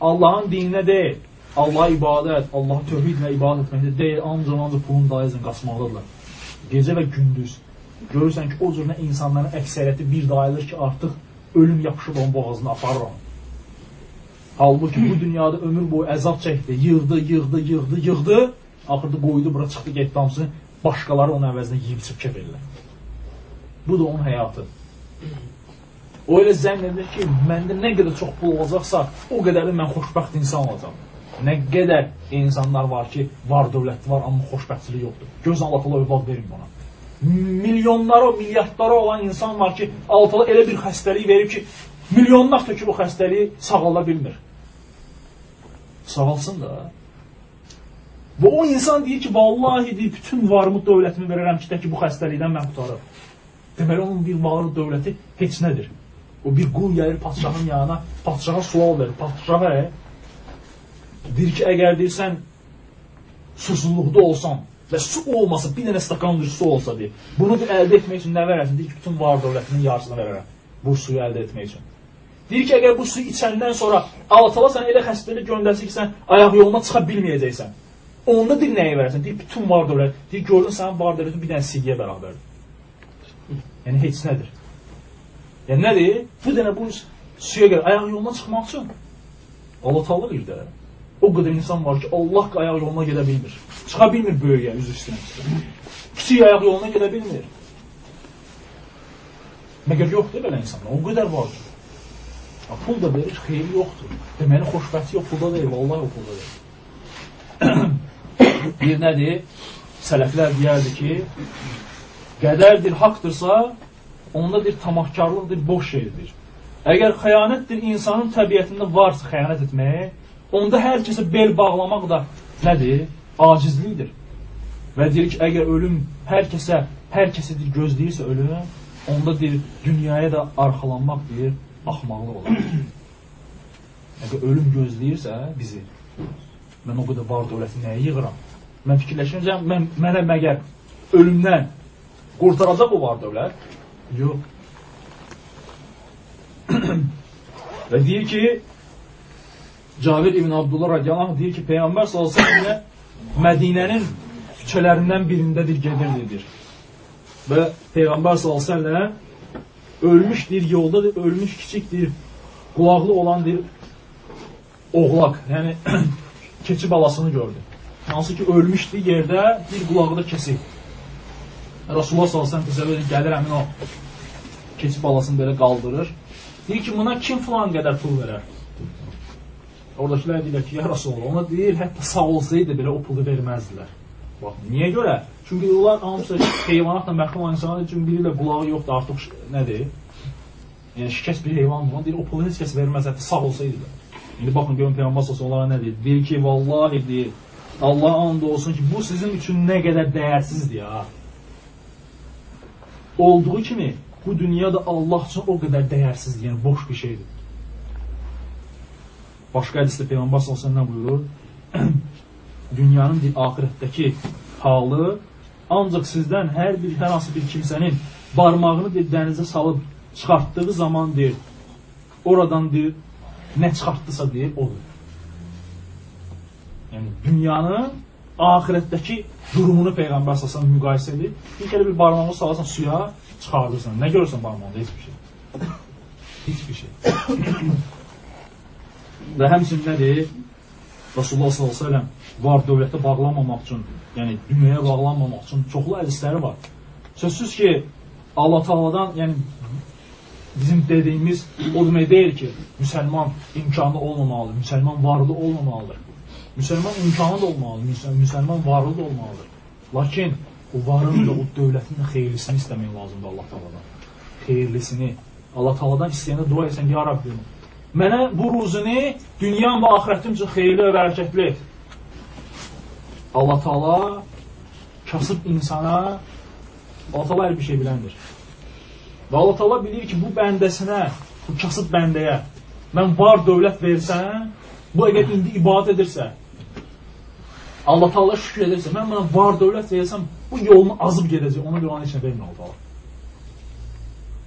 Allahın dininə deyil, Allaha ibadət, Allaha tövhidlə ibadət etməkdə deyil, ancaq ancaq pulun daizini qaçmaqdadırlar. Gecə və gündüz. Görürsən ki, o cür nə insanların əksəriyyəti bir dayılır ki, artıq ölüm yapışıb onun boğazını aparır onu. Halbuki bu dünyada ömür boyu əzab çəkdi, yığdı, yığdı, yığdı, yığdı, axırda qoydu, bura çıxdı, getdi hamısını, başqaları onun əvəzinə yiyib çipkə verirlər. Bu da onun həyatı. O elə zənn edir ki, məndə nə qədər çox pul olacaqsa, o qədər də mən xoşbəxt insan olacam. Nə qədər insanlar var ki, var dövlət var, amma xoşbəxtçilik yoxdur. Göz Allah Allah övlad verin buna. Milyonlara, milyardlara olan insan var ki, Allah elə bir xəstəlik verib ki, milyonlar tökür o xəstəliyi sağala bilmir. Sağalsın da. Və o insan deyir ki, vallahi deyir, bütün varımı, dövlətimi verərəm ki, ki, bu xəstəlikdən mən qutarım. Deməli, onun bir varı dövləti heç nədir. O bir qul gəlir patşahın yanına, patşaha sual verir. Patşaha e, deyir ki, əgər deyirsən, susuzluqda olsan və su olmasa, bir dənə stakandır su olsa deyir. Bunu bir əldə etmək üçün nə verərsən? Deyir ki, bütün var dövlətinin yarısını verərəm bu suyu əldə etmək üçün. Deyir ki, əgər bu suyu içəndən sonra Allah sən elə xəstəlik göndərsə ki, sən ayaq yoluna çıxa bilməyəcəksən. Onda deyir nəyə verərsən? Deyir, bütün var dövlət. Deyir, gördün sənin var dövlətin bir dənə silgiyə bərabərdir. Yəni heç nədir. Yəni nədir? Bu dənə bu suya gəlir, ayaq yoluna çıxmaq üçün Allah Taala bir də. O qədər insan var ki, Allah ayaq yoluna gedə bilmir. Çıxa bilmir böyüyə, üz üstünə. Kiçik ayaq yoluna gedə bilmir. Məgər yoxdur belə insanlar? O qədər var. Pul da verir, xeyri yoxdur. Deməli, xoşbəxti yox, pulda deyil, vallahi o pulda deyil. bir nədir? Sələflər deyərdi ki, qədərdir, haqdırsa, onda bir tamahkarlıqdır, boş şeydir. Əgər xəyanətdir insanın təbiətində varsa xəyanət etmək, onda hər kəsə bel bağlamaq da nədir? Acizlikdir. Və deyir ki, əgər ölüm hər kəsə, hər kəsə deyir, gözləyirsə ölüm, onda deyir, dünyaya da arxalanmaq deyir, axmaqlıq olar. Əgər ölüm gözləyirsə bizi, mən o qədər var dövləti nəyə yığıram? Mən fikirləşirəm, mən, mənə məgər ölümdən qurtaracaq o var dövlət? Yox. Və deyir ki, Cabir ibn Abdullah radiyallahu deyir ki, Peyğəmbər səlləm Mədinənin küçələrindən birindədir, gedirdir. Və Peyğəmbər s.ə.v ölmüşdür, yoldadır, ölmüş kiçikdir, qulaqlı olandır, oğlaq, yəni keçi balasını gördü. Hansı ki, ölmüşdü yerdə, bir qulağı da kesik. Rasulullah s.ə.v təsəvvür gəlir həmin o keçi balasını belə qaldırır. Deyir ki, buna kim filan qədər pul verər? Oradakilər deyirlər ki, ya Rasulullah, ona deyir, hətta sağ olsaydı belə o pulu verməzdilər. Bax, niyə görə? Çünki onlar hamısı heyvanatla məxrum olan insanlar üçün biri ilə qulağı yoxdur, artıq nədir? Yəni şikəst bir heyvandır. Ona deyir, o pulu heç kəs verməz, hətta sağ olsaydı da. İndi baxın görün Peyğəmbər sallallahu onlara nə deyir? Deyir ki, vallahi deyir, Allah and olsun ki, bu sizin üçün nə qədər dəyərsizdir ya. Olduğu kimi bu dünyada Allah üçün o qədər dəyərsizdir, yəni boş bir şeydir. Başqa hədisdə Peyğəmbər sallallahu əleyhi buyurur: dünyanın bir axirətdəki halı ancaq sizdən hər bir hər hansı bir kimsənin barmağını bir dənizə salıb çıxartdığı zaman deyir, oradan deyir, nə çıxartdısa deyir, odur. Yəni, dünyanın ahirətdəki durumunu Peyğəmbər səsən müqayisə edir. Bir kere bir barmağını salarsan suya, çıxardırsan. Nə görürsən barmağında? Heç bir şey. Heç bir şey. Və həmçinin nədir? Rasulullah s.ə.v var dövlətə bağlanmamaq üçün, yəni dünyaya bağlanmamaq üçün çoxlu hədisləri var. Sözsüz ki, Allah Taala'dan, yəni bizim dediyimiz o demək deyil ki, müsəlman imkanı olmamalıdır, müsəlman varlı olmamalıdır. Müsəlman imkanı da olmalıdır, müsəlman varlı da olmalıdır. Lakin o varın da, o dövlətin də xeyirlisini istəmək lazımdır Allah Taala'dan. Xeyirlisini Allah Taala'dan istəyəndə dua etsən, ya Rabbim, Mənə bu ruzunu dünyam və axirətim üçün xeyirli və bərəkətli et. Allah Taala kasıb insana Allah Taala hər bir şey biləndir. Və Allah Taala bilir ki, bu bəndəsinə, bu kasıb bəndəyə mən var dövlət versən, bu əgər indi ibadət edirsə, Allah Taala şükür edirsə, mən buna var dövlət versəm, bu yolunu azıb gedəcək. Ona görə ona heç nə vermir Allah Taala.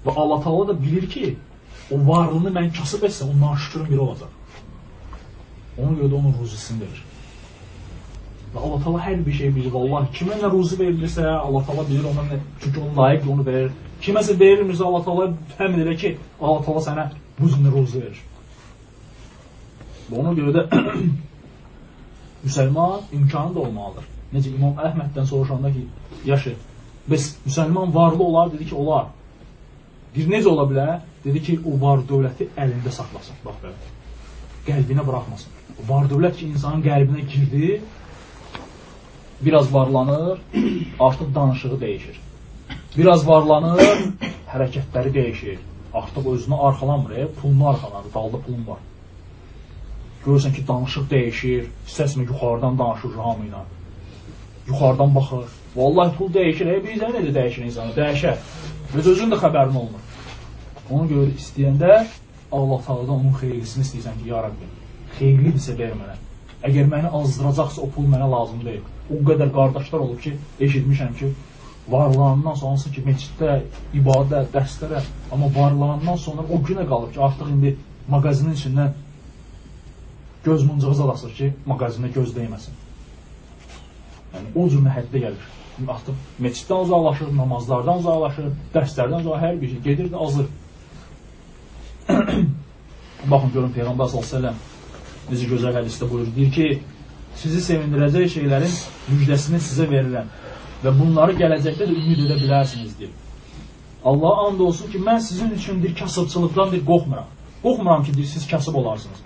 Və Allah Taala da bilir ki, o varlığını mən kasıb etsəm, o naşükürün biri olacaq. Ona görə də onun ruzisini verir. Və Allah Taala hər bir şey bilir. Vallahi kimə nə ruzi verilirsə, Allah Taala bilir ona nə, çünki onun layiq onu verir. Kiməsə verilmirsə Allah Taala həmin elə ki, Allah Taala sənə bu cür ruzi verir. Və ona görə də müsəlman imkanı da olmalıdır. Necə İmam Əhməddən soruşanda ki, yaşı, bəs müsəlman varlı olar, dedi ki, olar. Bir necə ola bilər? Dedi ki, o var dövləti əlində saxlasın. Bax belə. Qəlbinə buraxmasın. O var dövlət ki, insanın qəlbinə girdi, biraz varlanır, artıq danışığı dəyişir. Biraz varlanır, hərəkətləri dəyişir. Artıq özünü arxalanmır, e, pulunu arxalanır, dalda pulun var. Görürsən ki, danışıq dəyişir, istəsmə yuxarıdan danışır hamı ilə. Yuxarıdan baxır. Vallahi pul dəyişir, e, bizə necə dəyişir insanı? Dəyişər. Öz özün də xəbərin olmur. Ona görə istəyəndə Allah Taala'dan onun xeyirlisini istəyirsən ki, ya Rəbbim, xeyirlidirsə ver mənə. Əgər məni azdıracaqsa o pul mənə lazım deyil. O qədər qardaşlar olub ki, eşitmişəm ki, varlanandan sonra hansı ki, məsciddə, ibadət, dərslərə, amma varlanandan sonra o günə qalıb ki, artıq indi mağazinin içindən göz mıncığız alasır ki, mağazində göz dəyməsin. Yəni, o cür həddə gəlir. Artıq məsciddən uzaqlaşır, namazlardan uzaqlaşır, dərslərdən uzaqlaşır, hər bir şey gedir, azır. Baxın görün Peyğəmbər sallallahu necə gözəl hədisdə buyurur. Deyir ki, sizi sevindirəcək şeylərin müjdəsini sizə verirəm və bunları gələcəkdə də ümid edə bilərsiniz deyir. Allah and olsun ki, mən sizin üçün bir kasıbçılıqdan bir qorxmuram. Qorxmuram ki, deyir, siz kasıb olarsınız.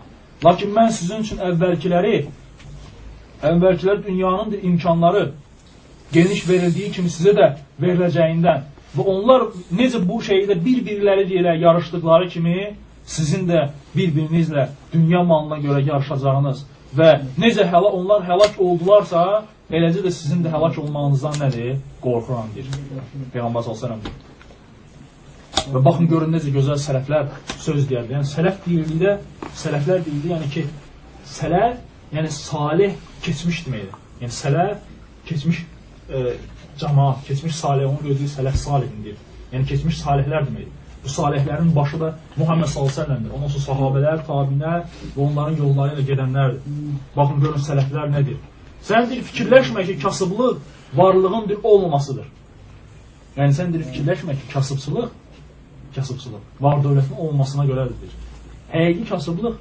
Lakin mən sizin üçün əvvəlkiləri, əvvəlkilər dünyanın imkanları geniş verildiyi kimi sizə də veriləcəyindən və onlar necə bu şeydə bir-birləri ilə yarışdıqları kimi sizin də bir-birinizlə dünya malına görə yarışacağınız və necə həla, onlar həlak oldularsa, eləcə də sizin də həlak olmağınızdan nədir? Qorxuram deyir. Peyğəmbər sallallahu Və baxın görün necə gözəl sələflər söz deyirdi. Yəni sələf deyildikdə sələflər deyildi, yəni ki, sələf yəni salih keçmiş deməkdir. Yəni sələf keçmiş e, cəmaat, keçmiş salih, onun gözü sələf salihdir. Yəni keçmiş salihlər deməkdir. Bu salihlərin başı da Muhammed sallallahu əleyhi və. Ondan sonra sahabelər, təbiinlər və onların yolları ilə gedənlərdir. Baxın görün sələflər nədir? Sən bir fikirləşmə ki, kasıblıq varlığın bir olmamasıdır. Yəni sən bir fikirləşmə ki, kasıbçılıq kasıbçılıq var dövlətin olmasına görədir. Həqiqi kasıblıq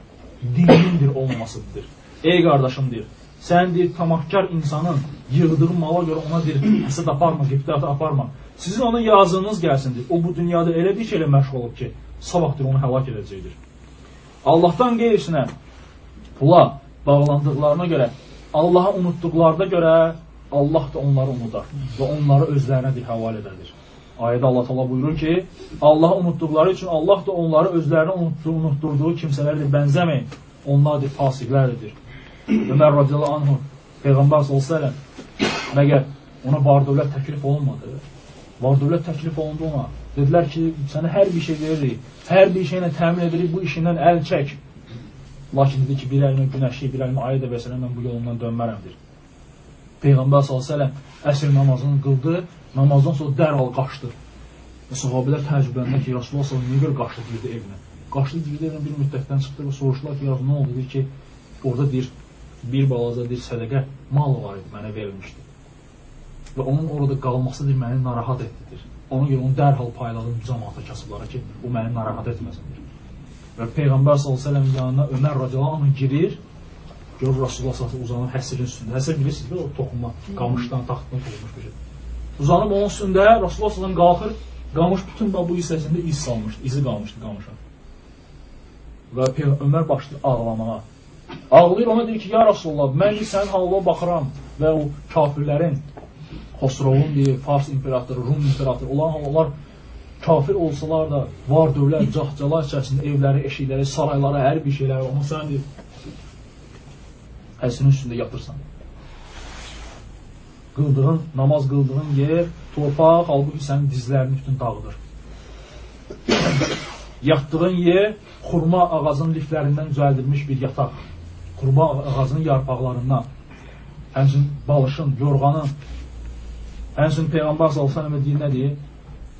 dinin bir olmasıdır. Ey qardaşım deyir, sən deyir tamahkar insanın yığdığı mala görə ona deyir həsəd aparma, qibdət aparma. Sizin ona yazığınız gəlsindir. O bu dünyada elə bir şeylə məşğul olub ki, sabahdır onu həlak edəcəkdir. Allahdan qeyrisinə pula bağlandıqlarına görə, Allahı unutduqlarına görə Allah da onları unudar və onları özlərinə bir həval edədir. Ayədə Allah təala buyurur ki, Allahı unutduqları üçün Allah da onları özlərinə unutduğu, unutdurduğu kimsələrdir, bənzəməyin. Onlar da fasiqlərdir. Ömər radiyallahu anhu Peyğəmbər sallallahu məgər ona var dövlət təklif olunmadı? Var dövlət təklif olundu ona. Dedilər ki, sənə hər bir şey veririk, hər bir şeylə təmin edirik, bu işindən əl çək. Lakin dedi ki, bir əlimə günəşi, bir əlimə ayı da versən, mən bu yolundan dönmərəmdir. Peyğəmbər s.ə.v əsr namazını qıldı, namazdan sonra dərhal qaçdı. Və sahabilər təəccübləndə ki, Rasulullah s.ə.v niyə görə qaçdı girdi evinə? Qaçdı girdi evinə bir müddətdən çıxdı və soruşdular ki, ya nə oldu? Deyir ki, orada bir, bir balaca bir sədəqə mal var idi, mənə verilmişdi və onun orada qalmasıdır məni narahat etdidir. Ona görə onu dərhal payladım cəmaata kasıblara ki, o məni narahat etməsindir. Və Peyğəmbər s.ə.v yanına Ömər radiyallahu girir, görür Rasulullah s.ə.v uzanır həsirin üstündə. Həsir bilirsiniz, o toxunma, qamışdan, taxtdan toxunmuş bir şey. Uzanıb onun üstündə Rasulullah s.ə.v qalxır, qamış bütün bu hissəsində iz salmışdı, izi qalmışdı qamışa. Və Ömər başlayır ağlamağa. Ağlayır, ona deyir ki, ya Rasulullah, mən sənin halına baxıram və o kafirlərin Xosrovun deyir, Fars imperatoru, Rum imperatoru olan onlar kafir olsalar da var dövlət, cahcalar içərisində evləri, eşikləri, sarayları, hər bir şeyləri, amma sən deyir, əsinin üstündə yatırsan. Qıldığın, namaz qıldığın yer, torpaq, halbuki sənin dizlərinin bütün dağıdır. Yatdığın yer, xurma ağacının liflərindən düzəldilmiş bir yataq. Xurma ağacının yarpaqlarından, həmçin balışın, yorğanın, Həmçinin Peyğəmbər sallallahu deyir nə deyir?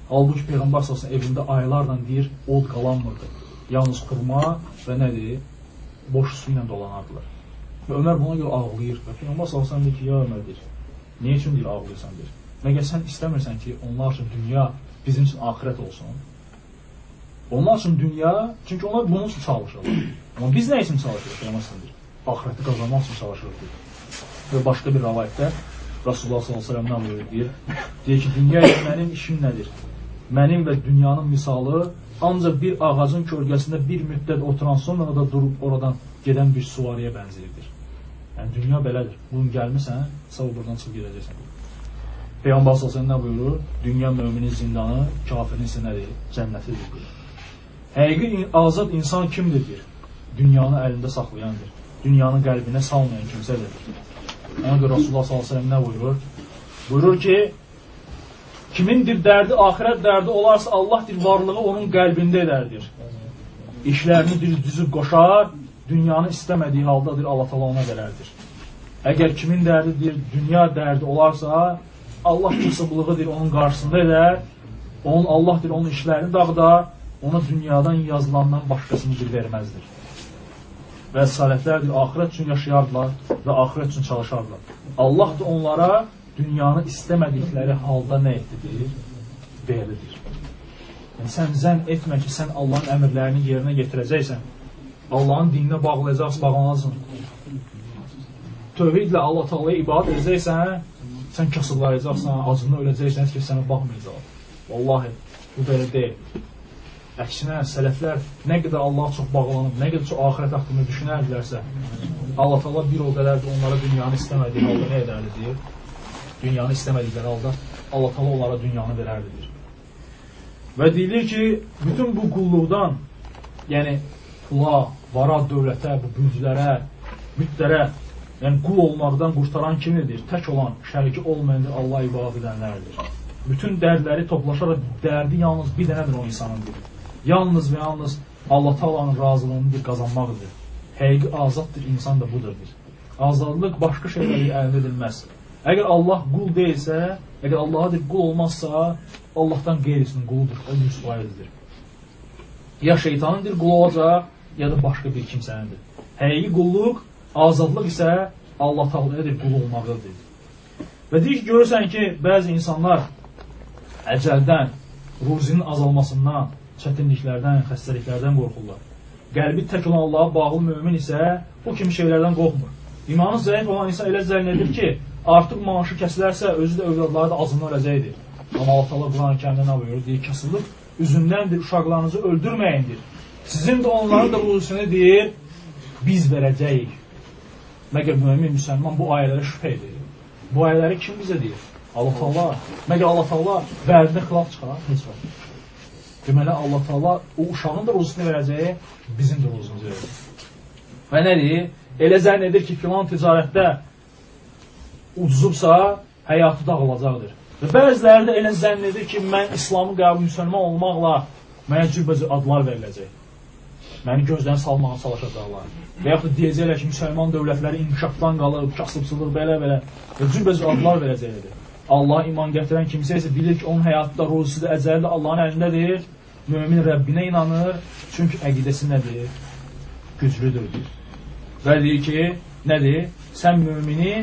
Halbuki Peyğəmbər sallallahu evində aylarla deyir, od qalanmırdı. Yalnız xurma və nə deyir? Boş su ilə dolanardılar. Və Ömər buna görə ağlayır. Və Peyğəmbər sallallahu deyir ki, ya Ömər deyir, niyə üçün deyir ağlayırsan deyir. Məgər sən istəmirsən ki, onlar üçün dünya bizim üçün axirət olsun? Onlar üçün dünya, çünki onlar bunun üçün çalışırlar. Amma biz nə üçün çalışırıq? Peyğəmbər deyir. Axirəti qazanmaq üçün çalışırıq deyir. Və başqa bir rivayətdə Rasulullah s.ə.v nə buyurur deyir? Deyir ki, dünya ilə mənim işim nədir? Mənim və dünyanın misalı ancaq bir ağacın kölgəsində bir müddət oturan sonra da durub oradan gedən bir suvariyə bənzəyirdir. Yəni, dünya belədir. Bunun gəlmirsən, sabah buradan çıxıb gedəcəksən. Peyğəmbər s.ə.v nə buyurur? Dünya müminin zindanı, kafirin isə nədir? Cənnətidir. Deyir. Həqiqi azad insan kimdir? Dünyanı əlində saxlayandır. Dünyanı qəlbinə salmayan kimsədir. Ona görə Rasulullah s.ə.v nə buyurur? Buyurur ki, kimindir dərdi, axirət dərdi olarsa Allah dir varlığı onun qəlbində edərdir. İşlərini düz düzüb qoşar, dünyanı istəmədiyi haldadır Allah tala ona verərdir. Əgər kimin dərdidir, dünya dərdi olarsa, Allah kasıblığıdır onun qarşısında edər, onun Allahdır onun işlərini dağdar, ona dünyadan yazılandan başqasını bir verməzdir və salətlərdir, axirət üçün yaşayardılar və axirət üçün çalışardılar. Allah da onlara dünyanı istəmədikləri halda nə etdidir? Verilir. Yəni, sən zənn etmə ki, sən Allahın əmrlərini yerinə yetirəcəksən. Allahın dininə bağlayacaqsan, bağlanacaqsan. Tövhidlə Allah Taala'ya ibadət edəcəksən, sən kasıblayacaqsan, acını öləcəksən, heç kəs sənə baxmayacaq. Vallahi bu belə deyil. Əksinə, sələflər nə qədər Allah çox bağlanıb, nə qədər çox axirət haqqında düşünərdilərsə, Allah Allah bir o qədər də onlara dünyanı istəmədiyi halda nə edərdi deyir? Dünyanı istəmədikləri halda Allah Allah onlara dünyanı verərdi deyir. Və deyilir ki, bütün bu qulluqdan, yəni pula, vara, dövlətə, bu büzlərə, bütlərə, yəni qul olmaqdan qurtaran kimdir? Tək olan, şəriki olmayandır, Allah ibadət edənlərdir. Bütün dərdləri toplaşaraq dərdi yalnız bir dənədir o insanındır yalnız və yalnız Allah Taala'nın razılığını qazanmaqdır. Həqiqi azaddır, insan da budur. Azadlıq başqa şeylərlə əldə edilməz. Əgər Allah qul deyilsə, əgər Allaha deyib qul olmazsa, Allahdan qeyrisinin quludur, o müsvayizdir. Ya şeytanındır qul olacaq, ya da başqa bir kimsənindir. Həqiqi qulluq, azadlıq isə Allah Taala'ya qul olmaqdadır. Və deyir ki, görürsən ki, bəzi insanlar əcəldən, ruzinin azalmasından, çətinliklərdən, xəstəliklərdən qorxurlar. Qəlbi tək olan Allaha bağlı mömin isə bu kimi şeylərdən qorxmur. İmanı zəif olan insan elə zənn edir ki, artıq maaşı kəsilərsə, özü də övladları da azından öləcəkdir. Amma Allah Taala Quran-Kərimdə nə buyurur? Deyir, kasıllıq üzündəndir, uşaqlarınızı öldürməyindir. Sizin də onların da ruzusunu deyir, biz verəcəyik. Məgər mümin müsəlman bu ayələrə şübhə edir. Bu ayələri kim bizə deyir? Allah Taala. Məgər Allah Taala vədində xilaf çıxar? Heç vaxt. Deməli, Allah Taala o uşağın da ruzusunu verəcək, bizim də ruzumuzu verəcək. Və nə deyir? Elə zənn edir ki, filan ticarətdə ucuzubsa, həyatı dağılacaqdır. Və bəziləri də elə zənn edir ki, mən İslamı qəbul müsəlman olmaqla mənə cürbəcür adlar veriləcək. Məni gözdən salmağa çalışacaqlar. Və yaxud deyəcəklər ki, müsəlman dövlətləri inkişafdan qalıb, kasıbsılır, belə-belə. Cürbəcür adlar verəcəkdir. Allah iman gətirən kimsə isə bilir ki, onun həyatında ruzusu da əcəli də Allahın əlindədir. Mömin Rəbbinə inanır. Çünki əqidəsi nədir? Güclüdür. Və deyir ki, nədir? Sən mömini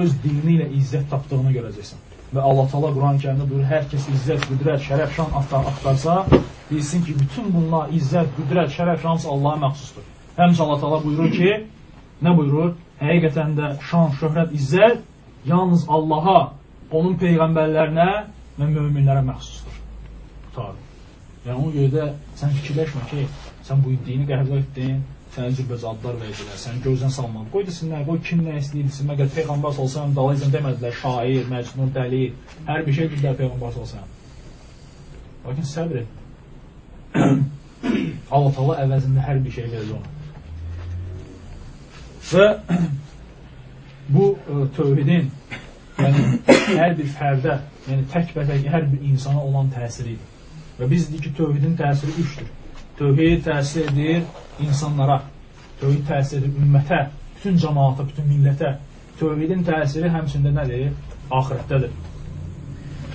öz dini ilə izzət tapdığını görəcəksən. Və Allah Taala Quran-ı Kərimdə buyurur, hər kəs izzət, qüdrət, şərəf, şan axtarsa, bilsin ki, bütün bunlar izzət, qüdrət, şərəf, şans Allaha məxsusdur. Həmçə Allah Taala buyurur ki, nə buyurur? Həqiqətən də şan, şöhrət, izzət yalnız Allaha onun peyğəmbərlərinə və möminlərə məxsusdur. Tutarım. Yəni, ona görə də sən fikirləşmə ki, sən bu dini qəbul etdin, sənə cürbəcə adlar verdilər, səni gözdən salmadı. Qoy desinlər, qoy kim nə istəyirsin, məgər Peyğəmbər olsan, dalaycan demədilər, şair, məcnun, dəli, hər bir şey dedilər Peyğəmbər olsan. Lakin səbr et. Allah Allah əvəzində hər bir şey verir ona. Və bu ə, e, tövhidin yəni hər bir fərdə, yəni tək-bətək hər bir insana olan təsiridir. Və biz dedik ki, tövhidin təsiri üçdür. Tövhid təsir edir insanlara, tövhid təsir edir ümmətə, bütün cəmaata, bütün millətə. Tövhidin təsiri həmçində nədir? Axirətdədir.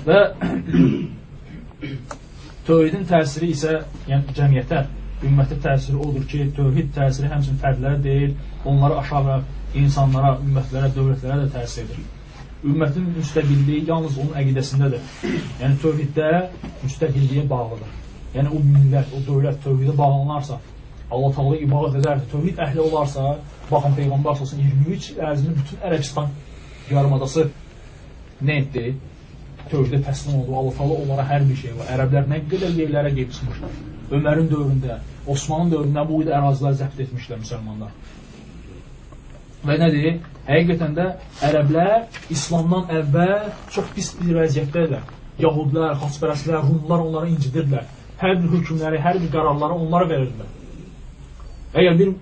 Və tövhidin təsiri isə, yəni cəmiyyətə, ümmətə təsiri odur ki, tövhid təsiri həmçinin fərdlərə deyil, onları aşağı insanlara, ümmətlərə, dövlətlərə də təsir edir ümmətin müstəqilliyi yalnız onun əqidəsindədir. Yəni tövhiddə müstəqilliyə bağlıdır. Yəni o millət, o dövlət tövhidə bağlanarsa, Allah Taala ibadət edərsə, tövhid əhli olarsa, baxın peyğəmbər sallallahu 23 il ərzində bütün Ərəbistan yarımadası nə etdi? Tövhidə təslim oldu. Allah Taala onlara hər bir şey var. Ərəblər nə qədər yerlərə gedib çıxmışlar. Ömərin dövründə, Osmanın dövründə bu idi ərazilər zəbt etmişlər müsəlmanlar. Və nədir? Həqiqətən də ərəblər İslamdan əvvəl çox pis bir vəziyyətdədirlər. Yahudlar, xaçpərəstlər, Rumlar onları incidirdilər. Hər bir hökmləri, hər bir qərarları onlara verirdilər. Əgər bir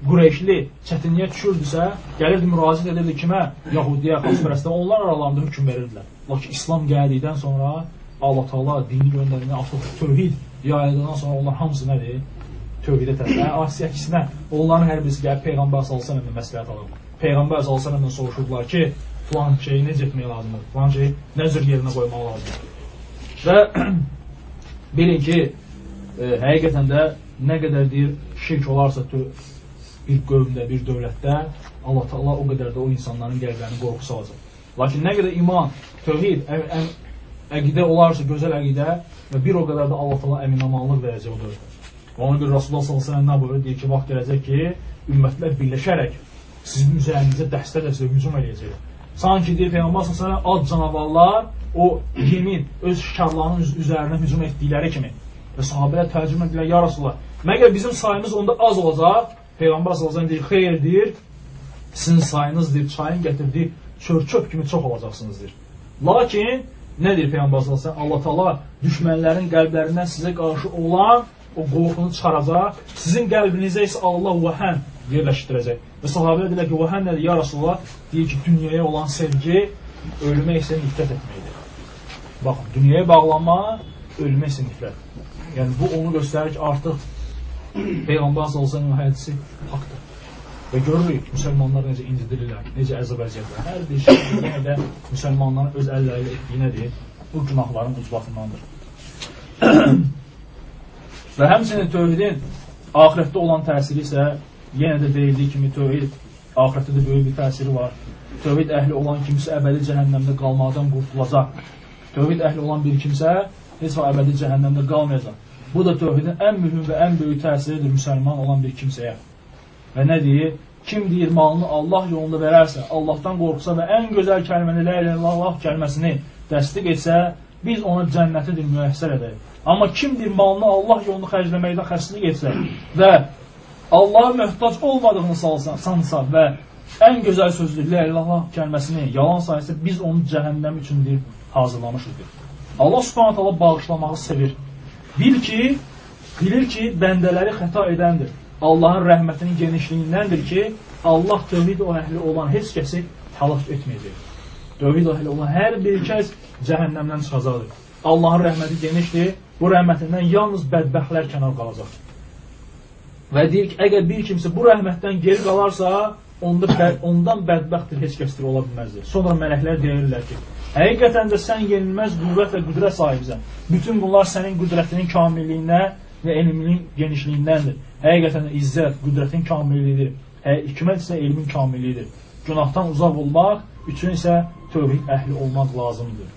Qureyşli çətinliyə düşürdüsə, gəlirdi müraciət edirdi kimə? Yahudiyə, xaçpərəstlərə, onlar aralarında hökm verirdilər. Lakin İslam gəldikdən sonra Allah Taala dini göndərini artıq tövhid yayıldıqdan sonra onlar hamısı nədir? tövhidə tərəfə. Asi əksinə onların hər birisi gəlib Peyğəmbər sallallahu əleyhi məsləhət alır. Peyğəmbər sallallahu əleyhi soruşurdular ki, filan şeyi necə etmək lazımdır? Filan şeyi nə cür yerinə qoymaq lazımdır? Və bilin ki, e, həqiqətən də nə qədər deyir şirk olarsa bir qövmdə, bir dövlətdə Allah Taala o qədər də o insanların qəlblərini qorxu salacaq. Lakin nə qədər iman, tövhid, əqidə olarsa, gözəl əqidə və bir o qədər də Allah təala əminamanlıq verəcək o dövrdə. Ona görə Rasulullah sallallahu əleyhi və səlləm buyurur? Deyir ki, vaxt gələcək ki, ümmətlər birləşərək sizin üzərinizə dəstə-dəstə hücum edəcəklər. Sanki deyir Peyğəmbər sallallahu ad canavarlar o yemin öz şikarlarının üzərinə hücum etdikləri kimi və sahabələr tərcümə edirlər ya Rasulullah. Məgər bizim sayımız onda az olacaq? Peyğəmbər sallallahu deyir, xeyr deyir. Sizin sayınız deyir, çayın gətirdiyi çör-çöp kimi çox olacaqsınız deyir. Lakin nə deyir Peyğəmbər sallallahu Allah Taala düşmənlərin qəlblərindən sizə qarşı olan o qorxunu çıxaracaq. Sizin qəlbinizə isə Allah vəhən yerləşdirəcək. Və sahabələr deyirlər ki, vəhən nədir? Ya Rasulullah, deyir ki, dünyaya olan sevgi ölümə isə nifrət etməkdir. Baxın, dünyaya bağlanma, ölümə isə nifrət. Yəni, bu onu göstərir ki, artıq Peyğəmbər sallallahu hədisi haqdır. Və görürük müsəlmanlar necə incidirirlər, necə əzab əziyyətlər. Hər bir şey yenə də müsəlmanların öz əlləri ilə etdiyi nədir? Bu günahların ucbatındandır. Və həmçinin tövhidin axirətdə olan təsiri isə yenə də deyildiyi kimi tövhid axirətdə də böyük bir təsiri var. Tövhid əhli olan kimsə əbədi cəhənnəmdə qalmaqdan qurtulacaq. Tövhid əhli olan bir kimsə heç vaxt əbədi cəhənnəmdə qalmayacaq. Bu da tövhidin ən mühüm və ən böyük təsiridir müsəlman olan bir kimsəyə. Və nə deyir? Kim deyir malını Allah yolunda verərsə, Allahdan qorxsa və ən gözəl kəlməni la ilahe illallah kəlməsini təsdiq etsə, biz ona cənnəti müəssər edək. Amma kimdir malını Allah yolunu xərcləməkdə xəstlik etsə və Allaha möhtac olmadığını salsa, sansa və ən gözəl sözlü la ilaha kəlməsini yalan saysa biz onu cəhənnəm üçündür hazırlamışıq. Allah Subhanahu taala bağışlamağı sevir. Bil ki, bilir ki, bəndələri xəta edəndir. Allahın rəhmətinin genişliyindəndir ki, Allah tövhid o əhli olan heç kəsi həlak etməyəcək. Tövhid əhli olan hər bir kəs cəhənnəmdən çıxacaqdır. Allahın rəhməti genişdir. Bu rəhmətindən yalnız bədbəxtlər kənar qalacaq. Və deyir ki, əgər bir kimsə bu rəhmətdən geri qalarsa, onda bə ondan bədbəxtdir, heç kəsdir ola bilməzdir. Sonra mələklər deyirlər ki, həqiqətən də sən yenilməz qüvvət və qüdrət sahibisən. Bütün bunlar sənin qüdrətinin kamilliyindən və elminin genişliyindəndir. Həqiqətən də izzət, qüdrətin kamilliyidir. Hə, hikmət isə elmin kamilliyidir. Günahdan uzaq olmaq üçün isə tövhid əhli olmaq lazımdır.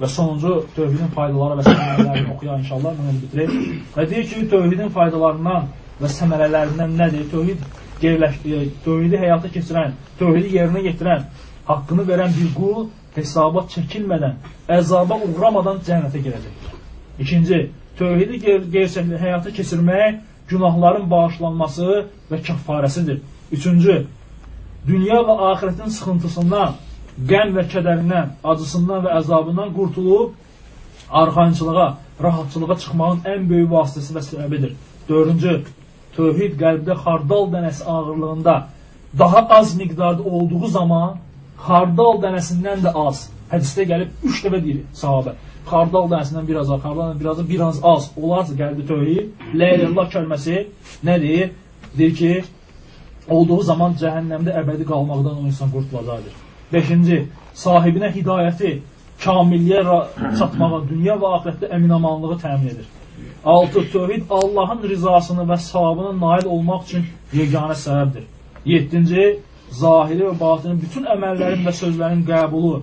Və sonuncu tövhidin faydaları və səmərələrini oxuyaq inşallah, bunu bitirək. Və deyir ki, tövhidin faydalarından və səmərələrindən nədir? Tövhid geriləş, e, tövhidi həyata keçirən, tövhidi yerinə yetirən, haqqını verən bir qul hesabat çəkilmədən, əzaba uğramadan cənnətə girəcək. İkinci, tövhidi gerçəklə həyata keçirmək günahların bağışlanması və kəffarəsidir. Üçüncü, dünya və axirətin sıxıntısından qəm və kədərindən, acısından və əzabından qurtulub arxançılığa, rahatçılığa çıxmağın ən böyük vasitəsi və səbəbidir. Dördüncü, tövhid qəlbdə xardal dənəsi ağırlığında daha az miqdarda olduğu zaman xardal dənəsindən də az. Hədisdə gəlib üç dəfə deyir sahabə. Xardal dənəsindən biraz az, xardal dənəsindən biraz az, biraz az olarsa qəlbdə tövhid, la ilaha kəlməsi nə deyir? Ki, olduğu zaman cəhənnəmdə əbədi qalmaqdan o insan qurtulacaqdır. Beşinci, sahibinə hidayəti, kamilliyə çatmağa, dünya və axirətdə əminamanlığı təmin edir. Altı, tövhid Allahın rizasını və savabına nail olmaq üçün yeganə səbəbdir. Yeddinci, zahiri və batini bütün əməllərin və sözlərin qəbulu,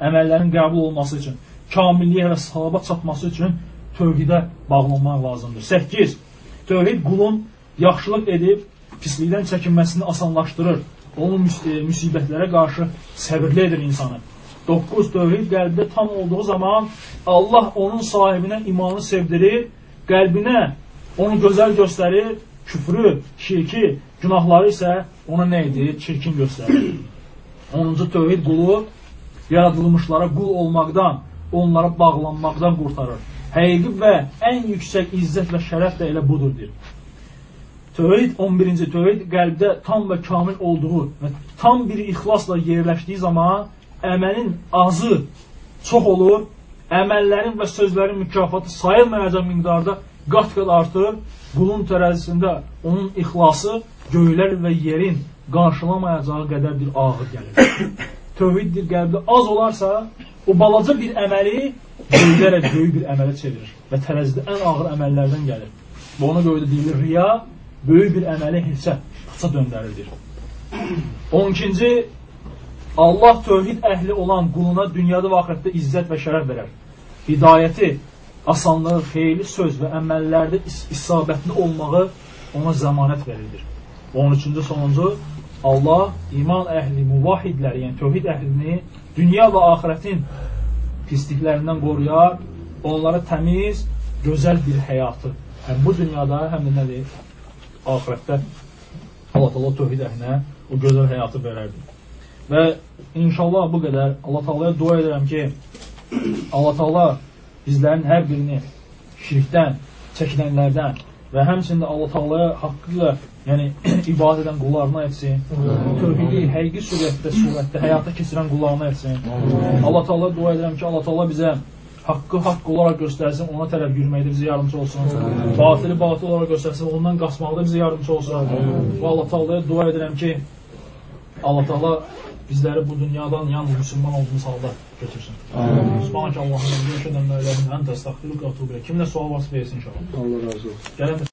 əməllərin qəbul olması üçün, kamilliyə və savaba çatması üçün tövhidə bağlanmaq lazımdır. Səkkiz, tövhid qulun yaxşılıq edib pislikdən çəkinməsini asanlaşdırır onun e, müsibətlərə qarşı səbirli edir insanı. 9. Tövhid qəlbdə tam olduğu zaman Allah onun sahibinə imanı sevdirir, qəlbinə onu gözəl göstərir, küfrü, şirki, günahları isə ona nə edir? Çirkin göstərir. 10-cu tövhid qulu yaradılmışlara qul olmaqdan, onlara bağlanmaqdan qurtarır. Həqiqi və ən yüksək izzət və şərəf də elə budur, deyir. Tövhid 11-ci tövhid qəlbdə tam və kamil olduğu və tam bir ixlasla yerləşdiyi zaman əməlin azı çox olur, əməllərin və sözlərin mükafatı sayılmayacaq miqdarda qat-qat artır, qulun tərəzisində onun ixlası göylər və yerin qarşılamayacağı qədər bir ağır gəlir. Tövhiddir qəlbdə az olarsa, o balaca bir əməli göylərə, böyük bir əmələ çevirir və tərəzidə ən ağır əməllərdən gəlir. Və ona görə də deyilir, riya böyük bir əməli heçə, paça döndərilir. 12-ci Allah tövhid əhli olan quluna dünyada və axirətdə izzət və şərəf verər. hidayəti, asanlığı, xeyirli söz və əməllərdə is isabətli olmağı ona zəmanət verilir. 13-cü sonuncu Allah iman əhli, muvahidləri, yəni tövhid əhlini dünya və axirətin pisliklərindən qoruyar, onlara təmiz, gözəl bir həyatı, həm bu dünyada, həm də nədir? Axirətdə Allah Taala tövhid əhlinə o gözəl həyatı verərdi. Və inşallah bu qədər Allah Taalaya dua edirəm ki, Allah Taala bizlərin hər birini şirkdən, çəkinənlərdən və həmçinin də Allah Taalaya haqqı ilə, yəni ibadət edən qullarına etsin. Tövhidi həqiqi surətdə, surətdə həyata keçirən qullarına etsin. Allah Taala dua edirəm ki, Allah Taala bizə haqqı haqq olaraq göstərsin, ona tərəf yürüməkdə bizə yardımcı olsun. Batili batıl olaraq göstərsin, ondan qaçmaqda bizə yardımcı olsun. Və Allah Taalaya dua edirəm ki, Allah Taala bizləri bu dünyadan yalnız müsəlman olduğumuz halda götürsün. Subhanək Allahümə və bihamdikə lə iləhə illə əntə əstəğfiruka və etûbü də sual varsa versin inşallah. Allah razı olsun. Gəlin